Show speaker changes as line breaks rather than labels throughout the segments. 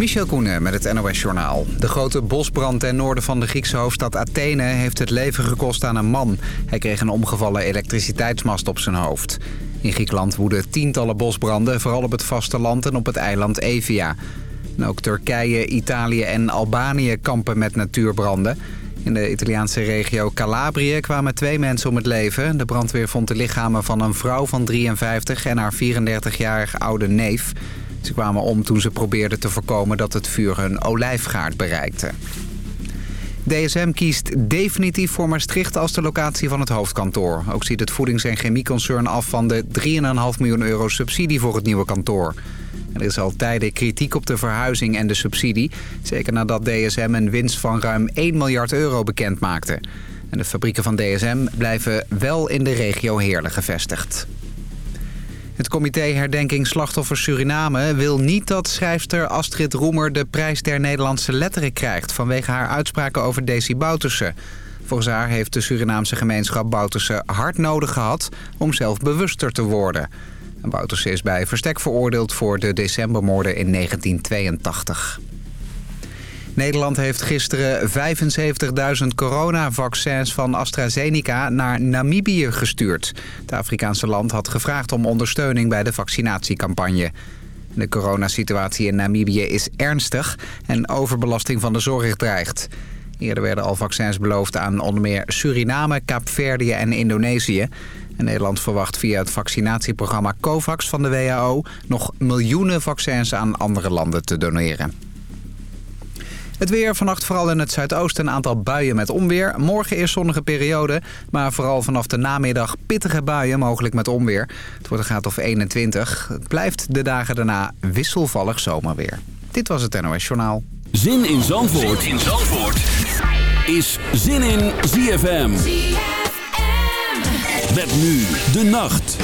Michel Koenen met het NOS-journaal. De grote bosbrand ten noorden van de Griekse hoofdstad Athene... heeft het leven gekost aan een man. Hij kreeg een omgevallen elektriciteitsmast op zijn hoofd. In Griekenland woeden tientallen bosbranden... vooral op het vasteland en op het eiland Evia. En ook Turkije, Italië en Albanië kampen met natuurbranden. In de Italiaanse regio Calabrië kwamen twee mensen om het leven. De brandweer vond de lichamen van een vrouw van 53 en haar 34-jarige oude neef... Ze kwamen om toen ze probeerden te voorkomen dat het vuur hun olijfgaard bereikte. DSM kiest definitief voor Maastricht als de locatie van het hoofdkantoor. Ook ziet het voedings- en chemieconcern af van de 3,5 miljoen euro subsidie voor het nieuwe kantoor. Er is al tijden kritiek op de verhuizing en de subsidie. Zeker nadat DSM een winst van ruim 1 miljard euro bekend maakte. En de fabrieken van DSM blijven wel in de regio Heerlen gevestigd. Het comité Herdenking Slachtoffers Suriname wil niet dat schrijfster Astrid Roemer de prijs der Nederlandse letteren krijgt... vanwege haar uitspraken over Desi Bouterse. Volgens haar heeft de Surinaamse gemeenschap Bouterse hard nodig gehad om zelf bewuster te worden. Bouterse is bij verstek veroordeeld voor de decembermoorden in 1982. Nederland heeft gisteren 75.000 coronavaccins van AstraZeneca naar Namibië gestuurd. Het Afrikaanse land had gevraagd om ondersteuning bij de vaccinatiecampagne. De coronasituatie in Namibië is ernstig en overbelasting van de zorg dreigt. Eerder werden al vaccins beloofd aan onder meer Suriname, Kaapverdië en Indonesië. Nederland verwacht via het vaccinatieprogramma COVAX van de WHO... nog miljoenen vaccins aan andere landen te doneren. Het weer vannacht vooral in het zuidoosten een aantal buien met onweer. Morgen eerst zonnige periode, maar vooral vanaf de namiddag pittige buien, mogelijk met onweer. Het wordt een graad of 21. Het blijft de dagen daarna wisselvallig zomerweer. Dit was het NOS Journaal.
Zin in Zandvoort, zin in Zandvoort. is Zin in ZFM. ZFM. Met nu de nacht.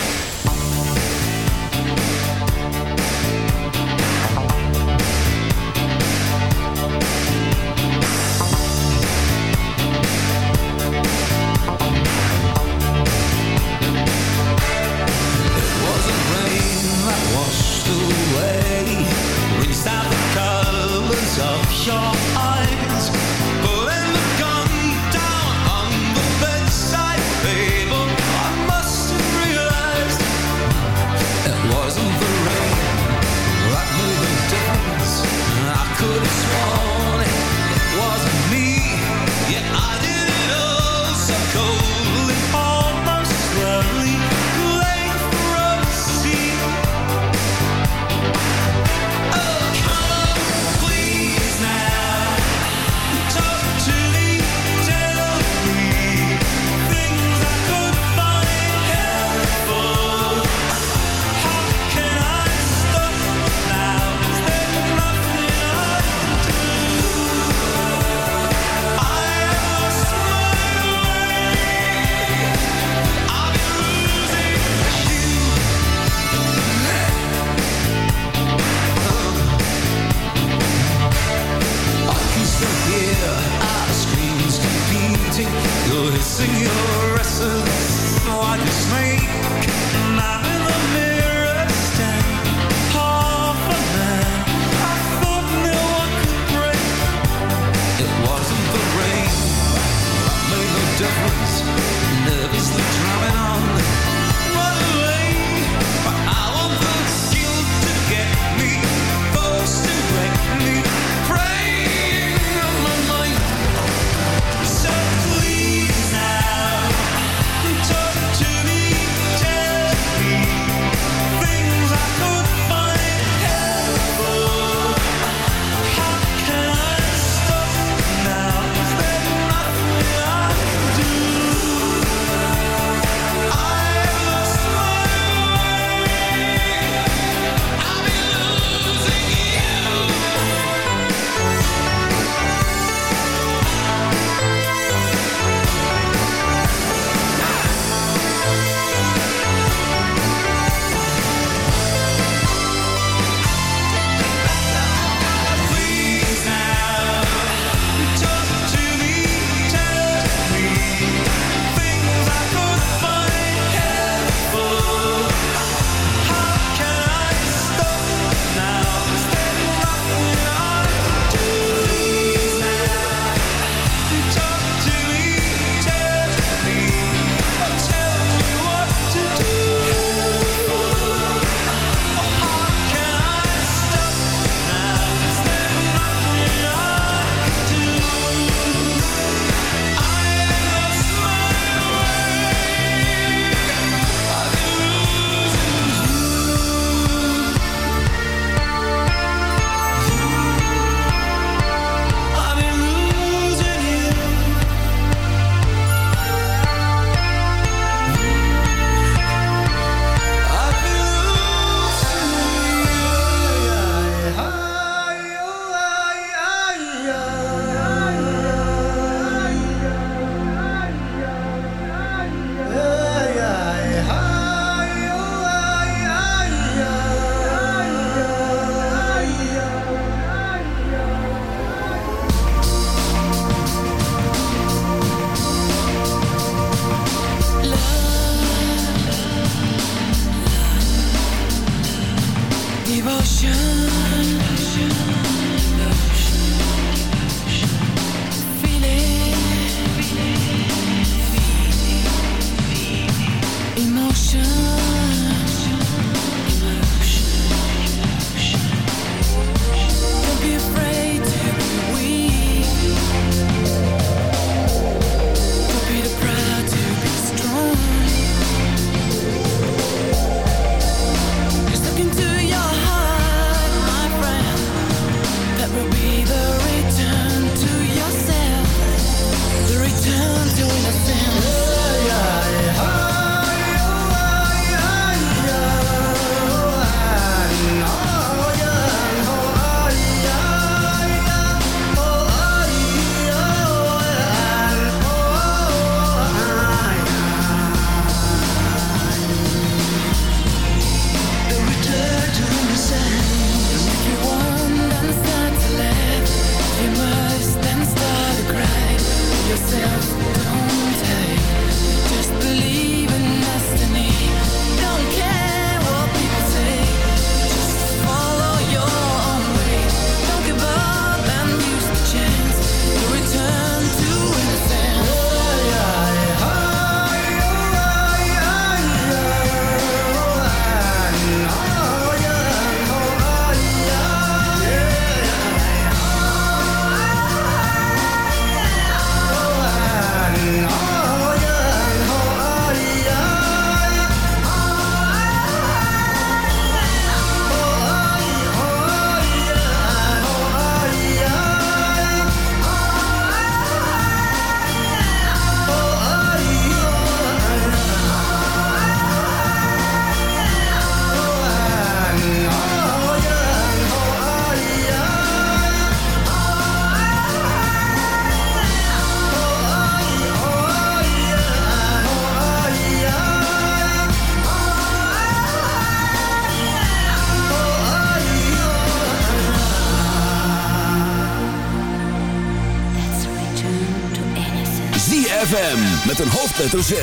Hoofdletter Z.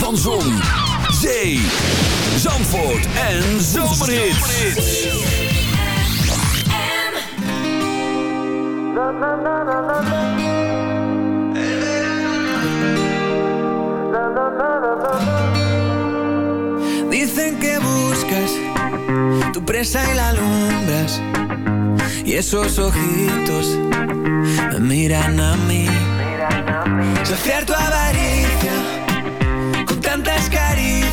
Van Zon, Zee, Zandvoort en Zomerhits.
Dicen que buscas tu presa y la alumbras. Y esos ojitos me miran a mí. Saciar tu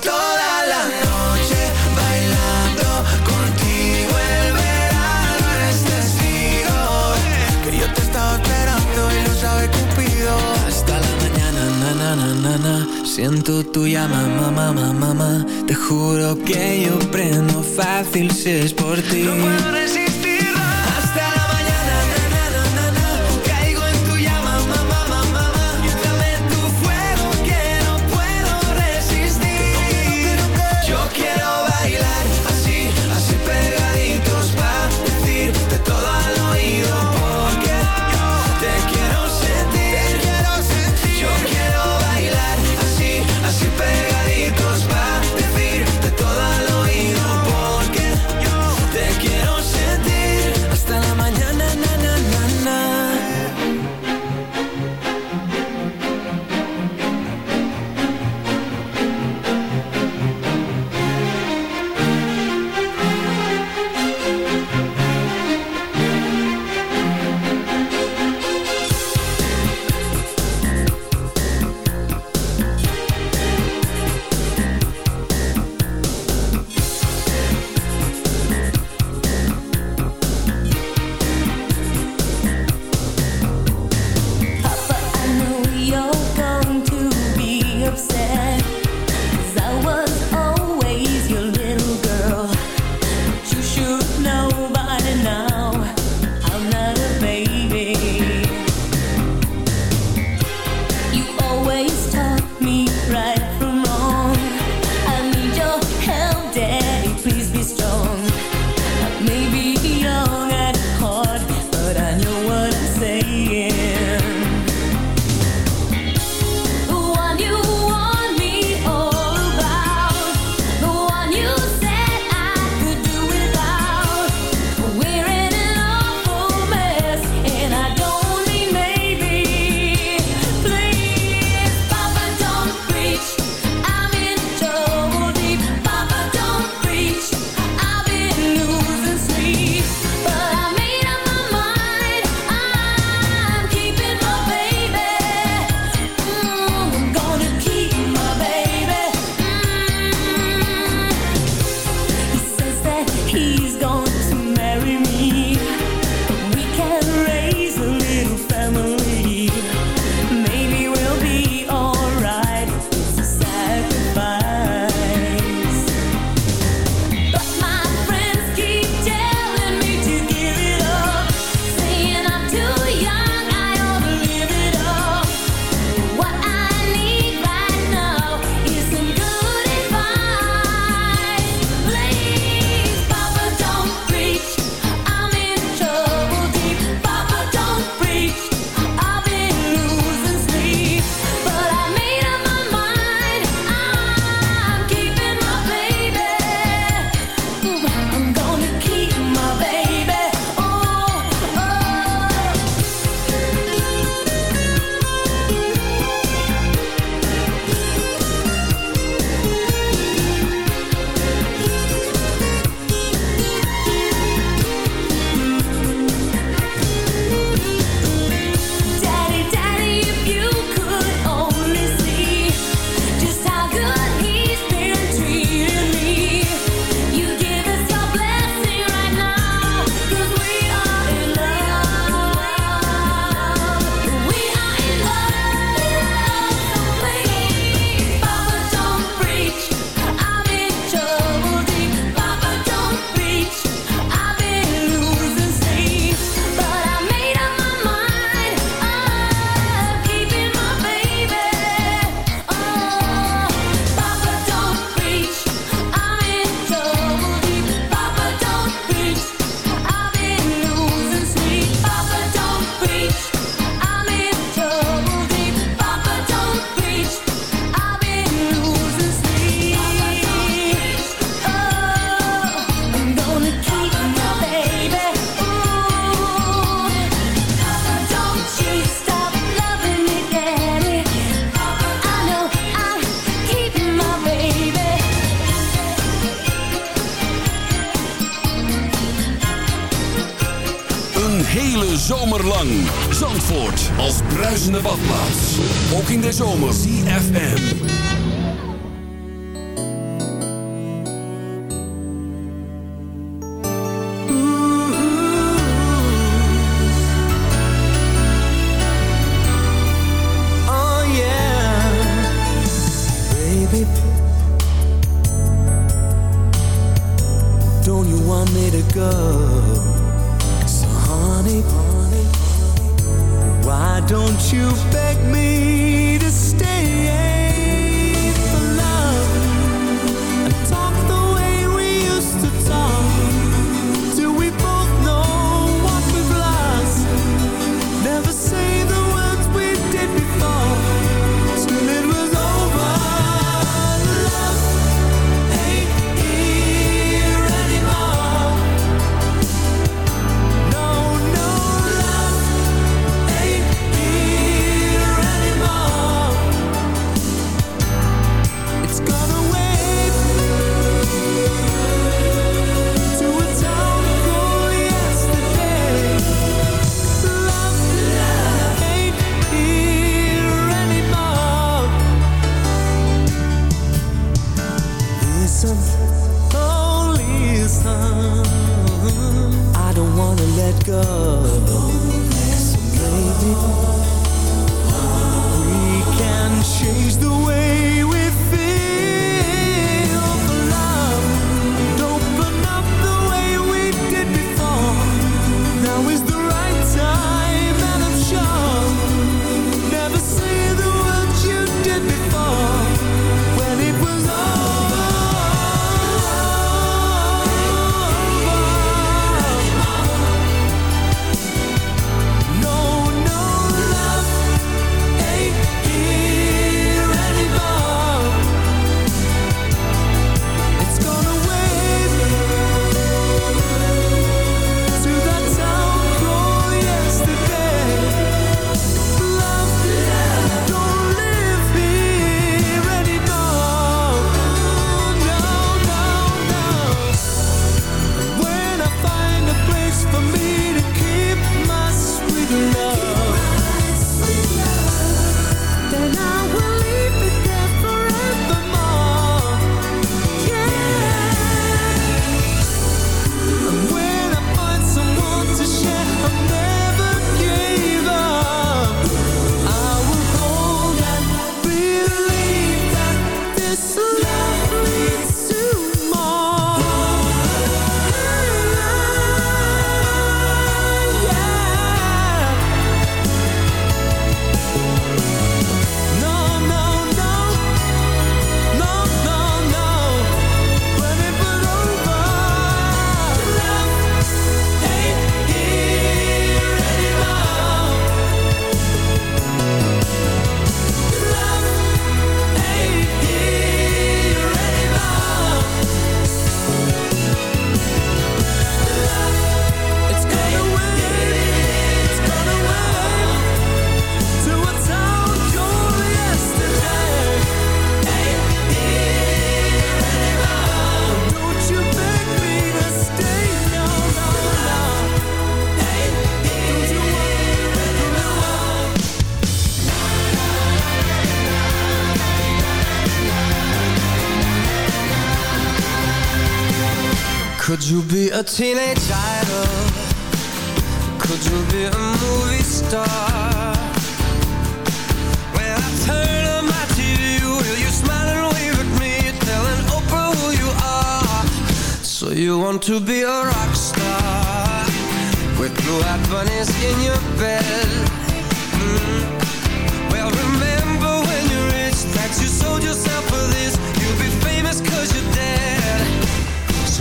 toda la noche bailando contigo el verano es testigo. Que yo te estaba esperando y lo sabe Cupido hasta la mañana na na na na siento tu llama mamá mamá mamá te juro que yo prendo fácil si es por ti. No puedo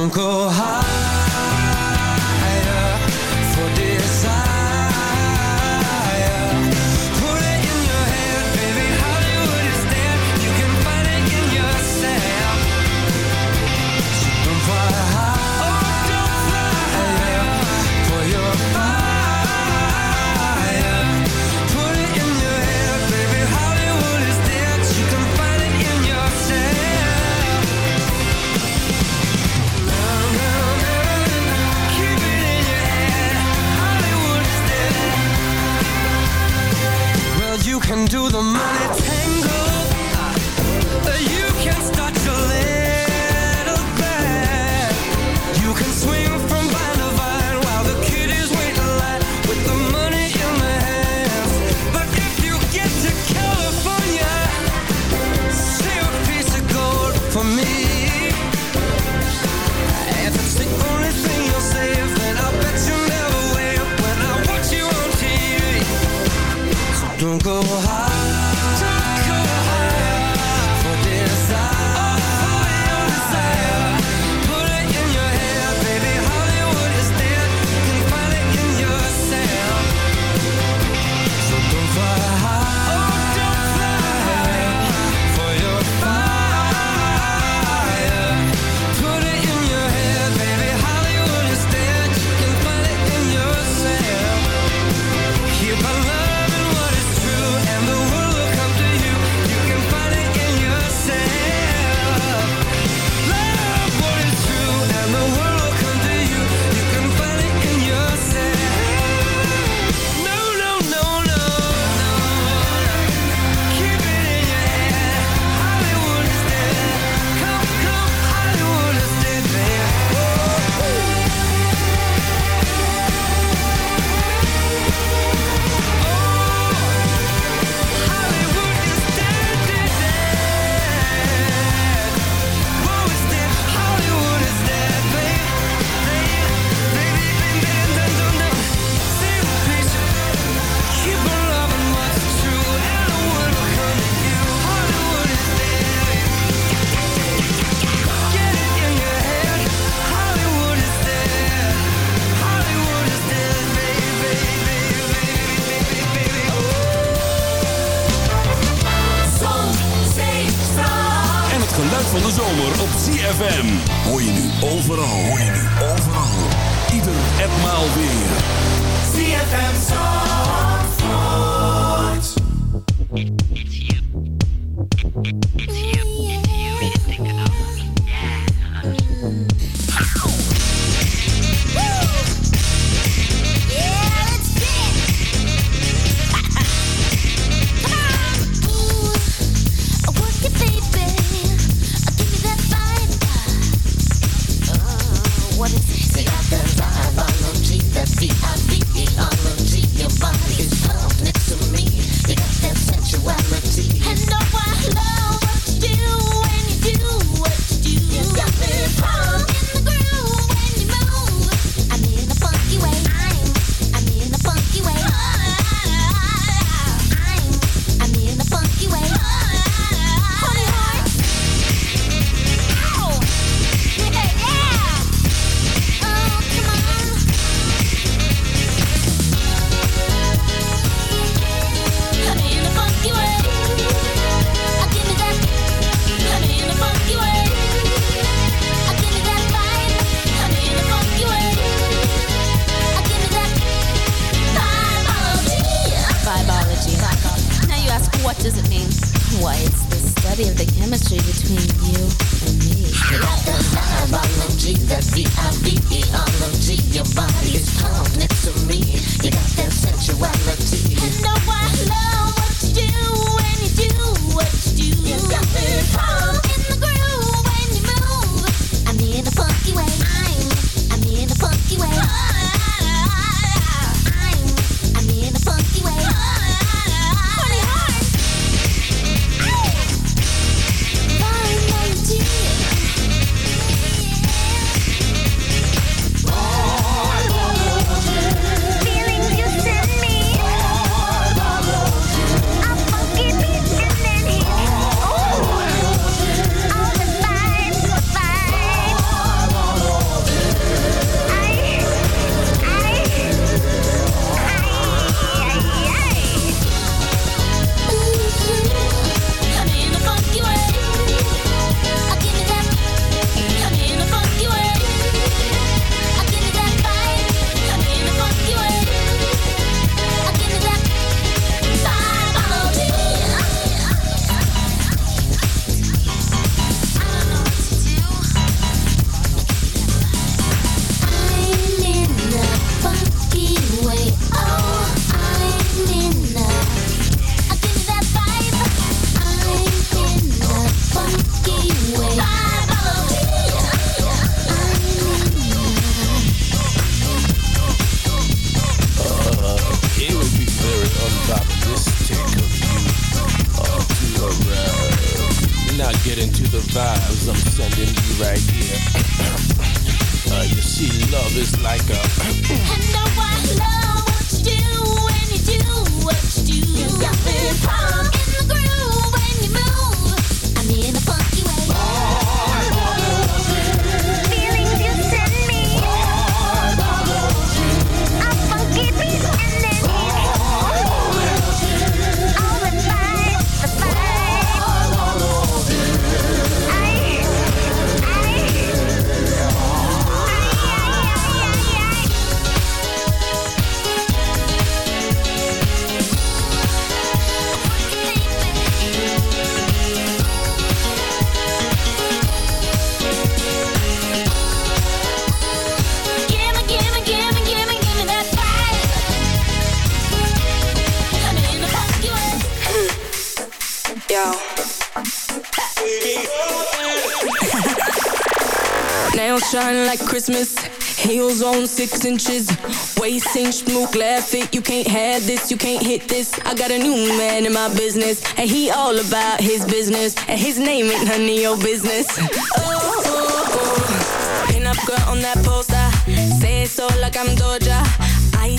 don't go high.
can do the money Don't go
high. Shine like Christmas. Heels on six inches. Waist inch, smoke, laugh. You can't have this, you can't hit this. I got a new man in my business. And he all about his business. And his name ain't none of your business. Oh, oh, oh. Pin up girl on that poster. Say it so like I'm Doja.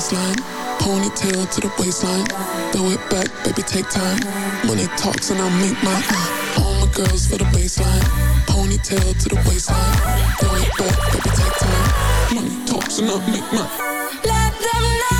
Ponytail to the waistline. Throw it back, baby, take time. Money talks and I'll make mine. All my girls for the baseline. Ponytail to the waistline. Throw it back, baby, take time. Money talks and I'll make mine.
Let them know,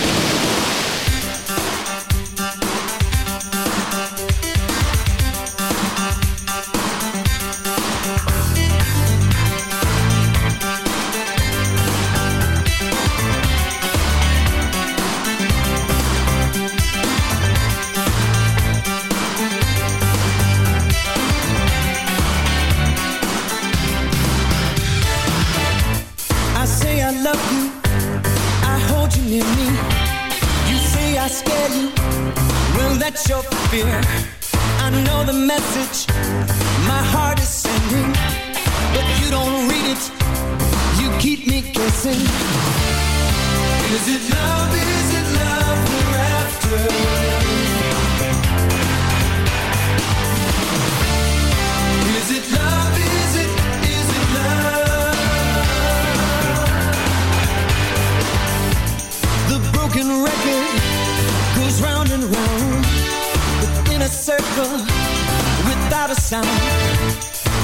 Broken goes round and round within a circle without a sound.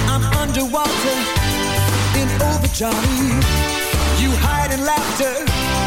I'm underwater in overjoy. You hide in laughter.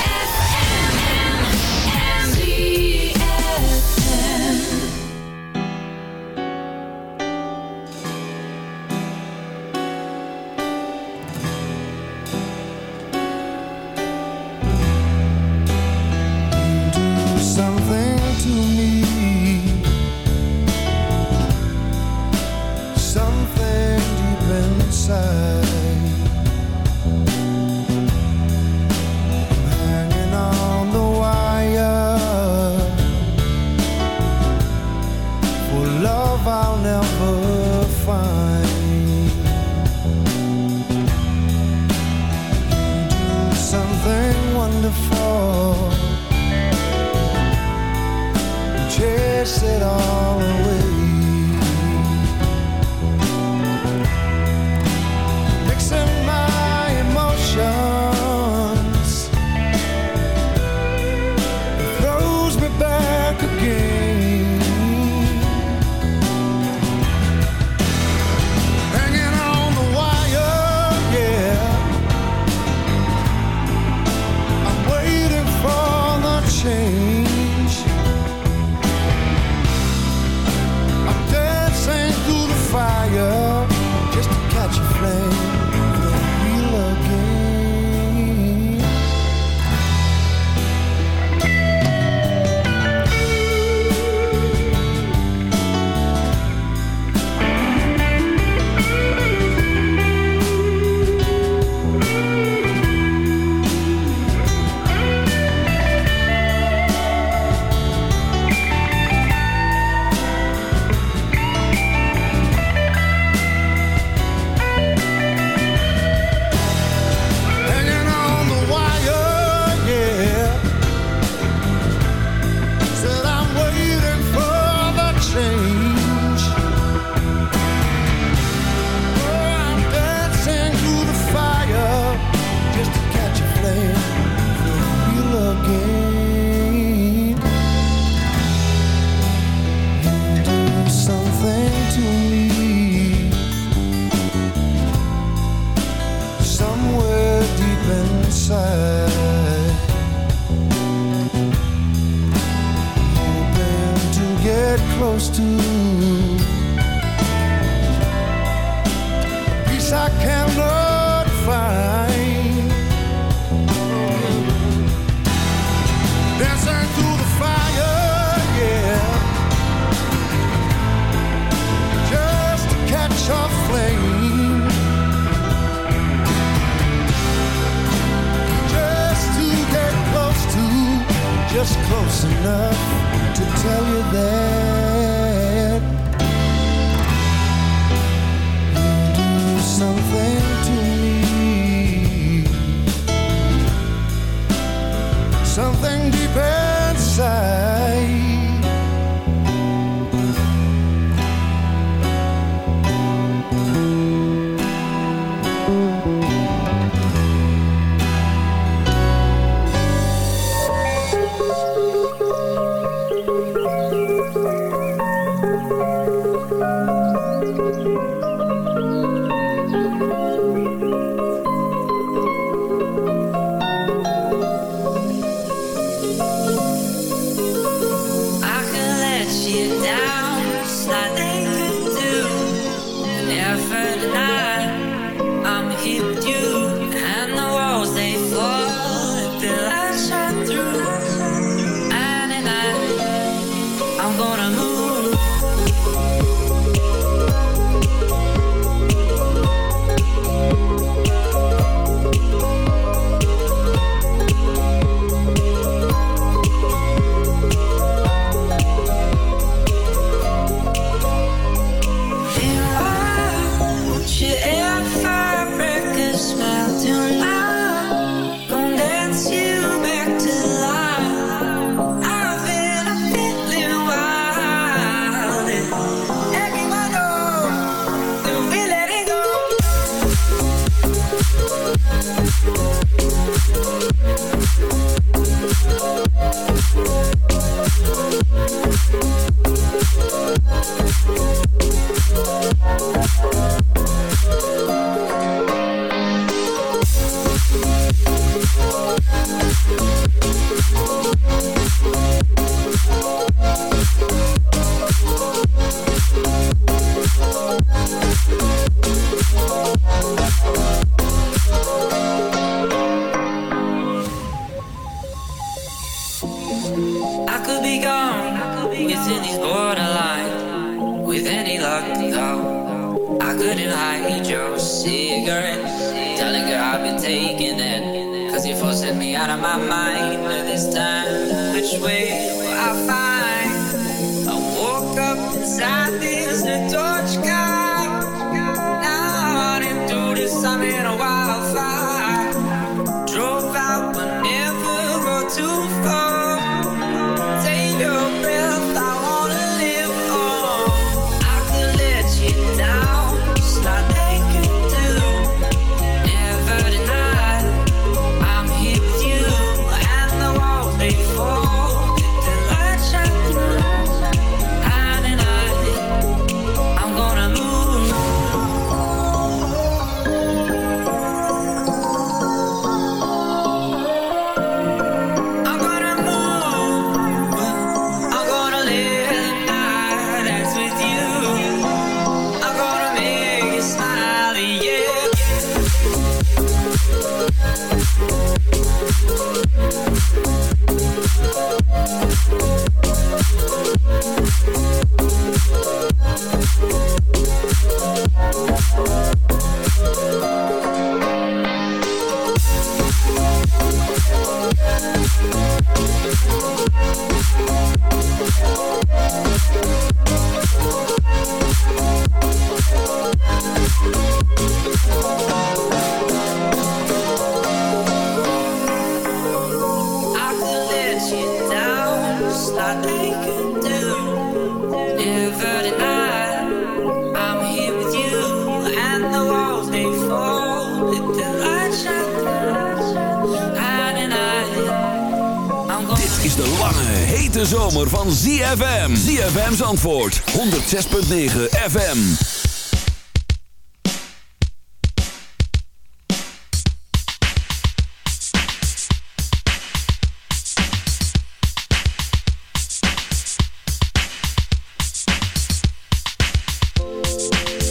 106.9 FM.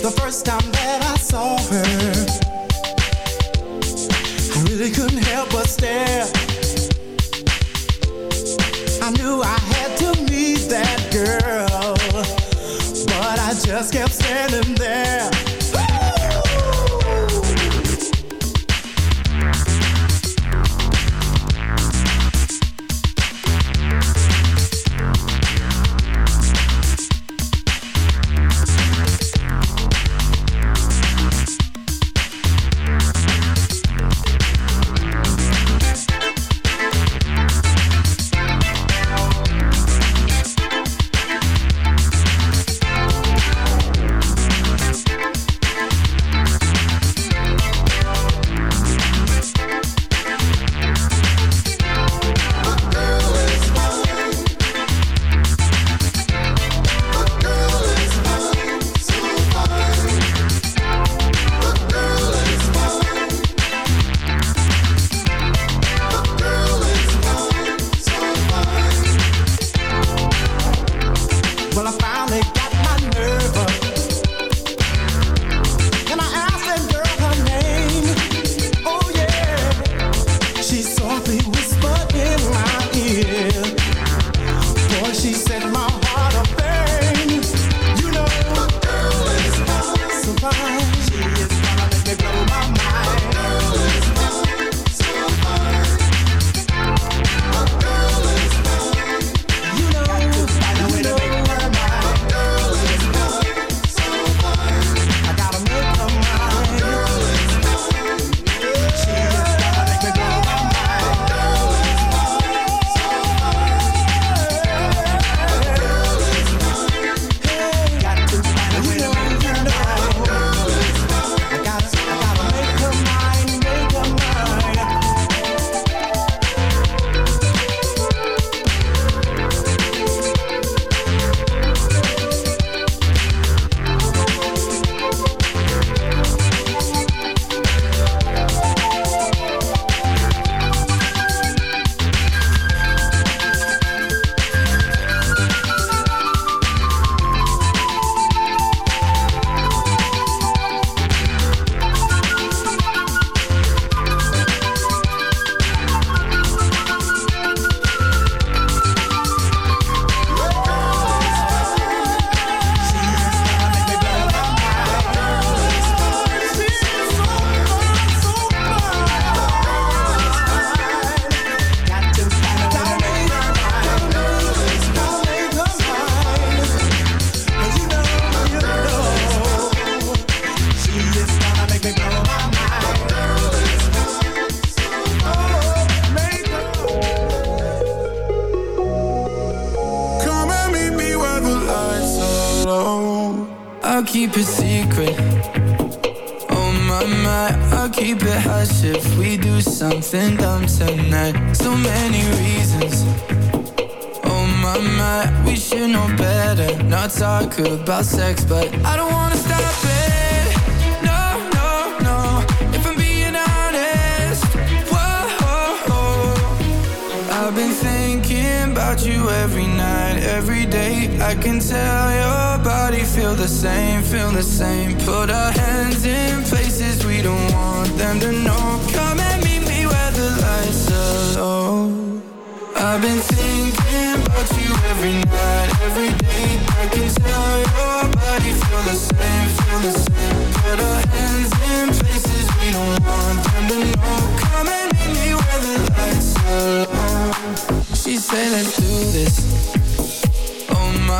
The first time that
I saw her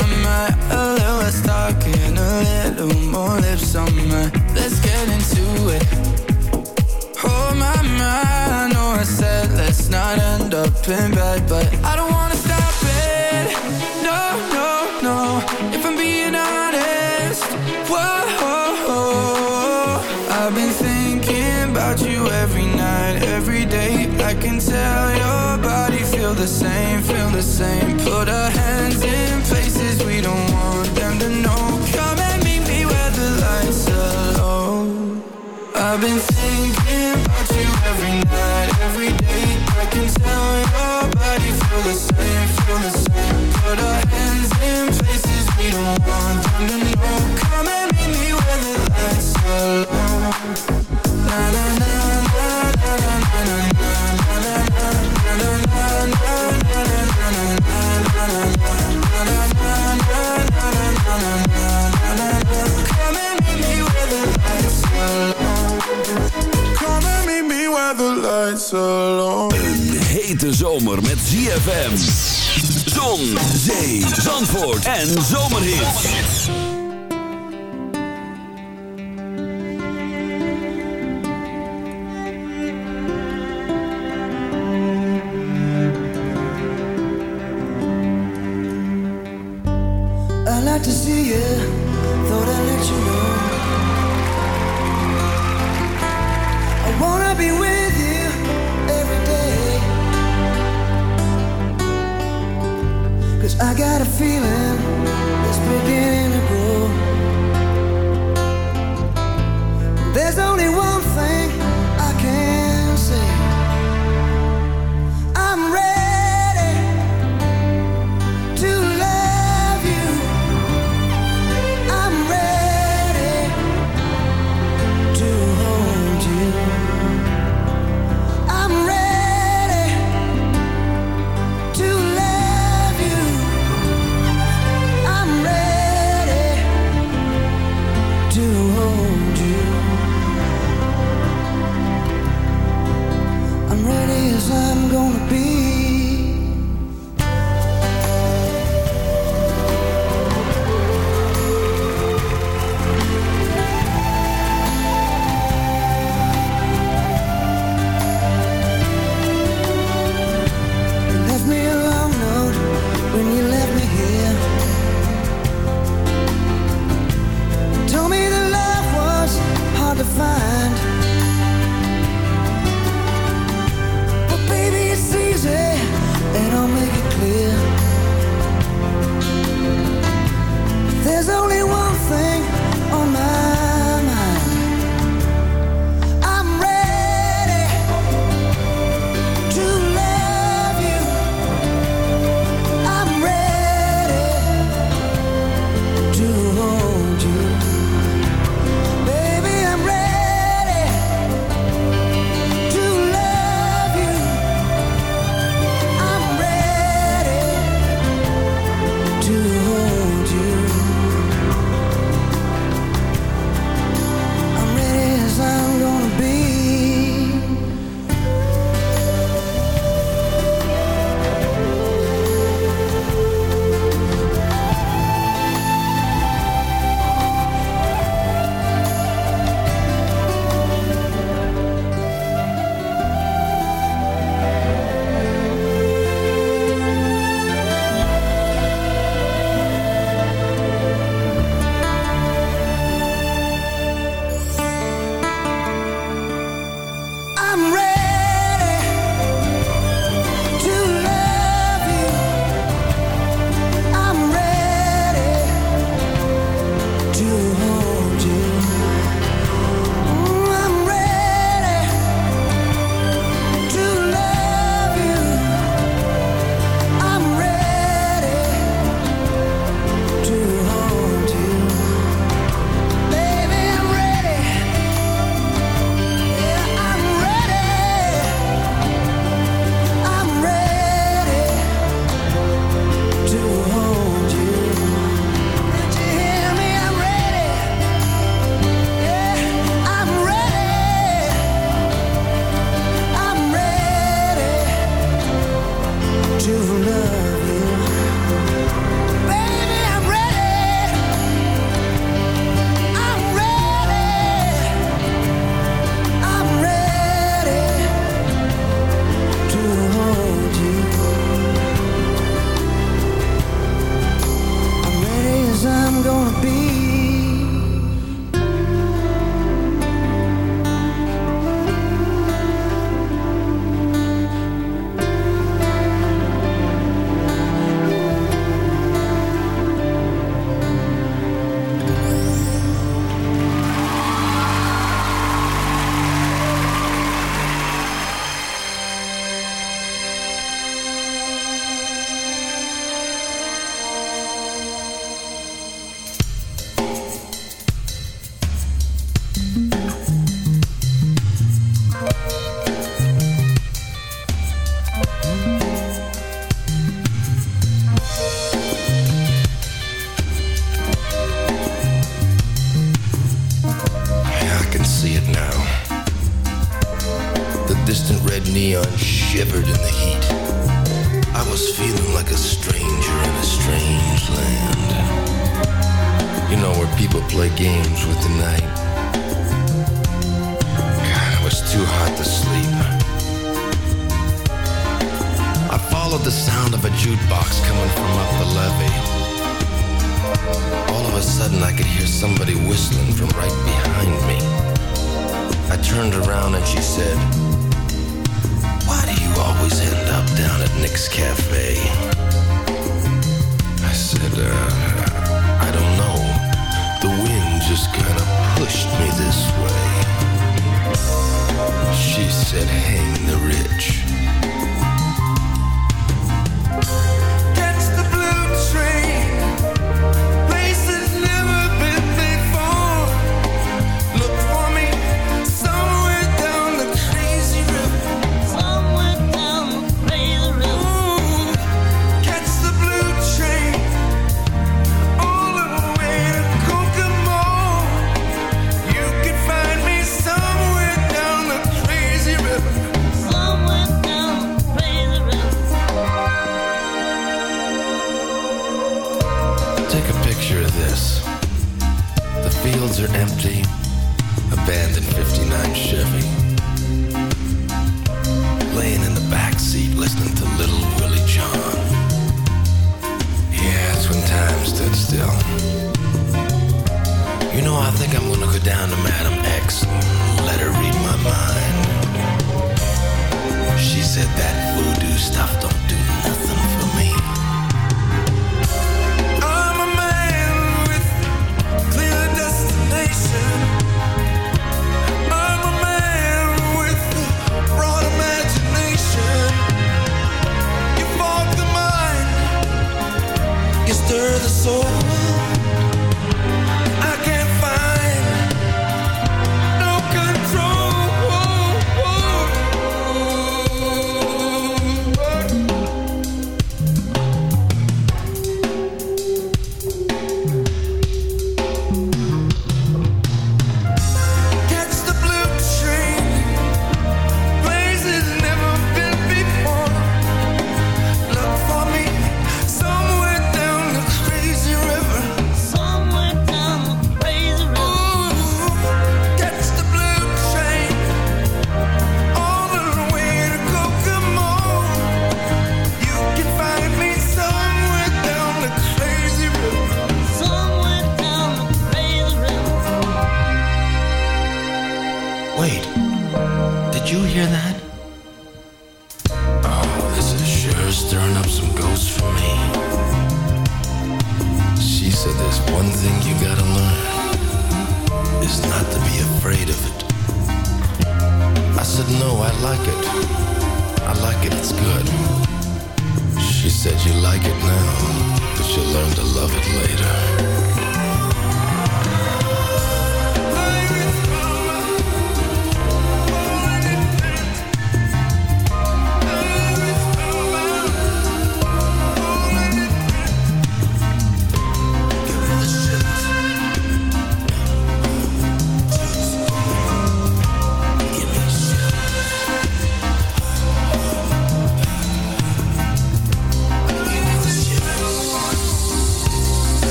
My
my, a little less talking, a little more lips on my. Let's get into it. Oh my my, I know I said let's not end up in bed, but I don't wanna stop it. No no no, if I'm being honest, whoa. I've been thinking about you every night, every day. I can tell your body feel the same, feel the same. Put our hands in places I've been thinking about you every night, every day. I can tell your body feel the same, feel the same. Put our hands in places we don't want them to know.
Een hete zomer met ZFM. Zon, zee, zandvoort en zomerhits.
I like to see you, thought I'd let you know. I wanna be with I got a feeling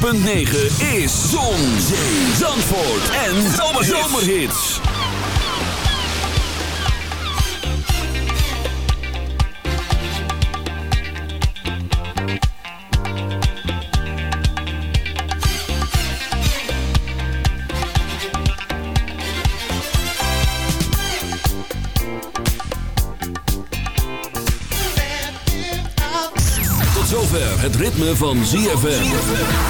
106.9 is Zon, Zee, Zandvoort en Zomerhits. Tot zover het ritme van ZFM.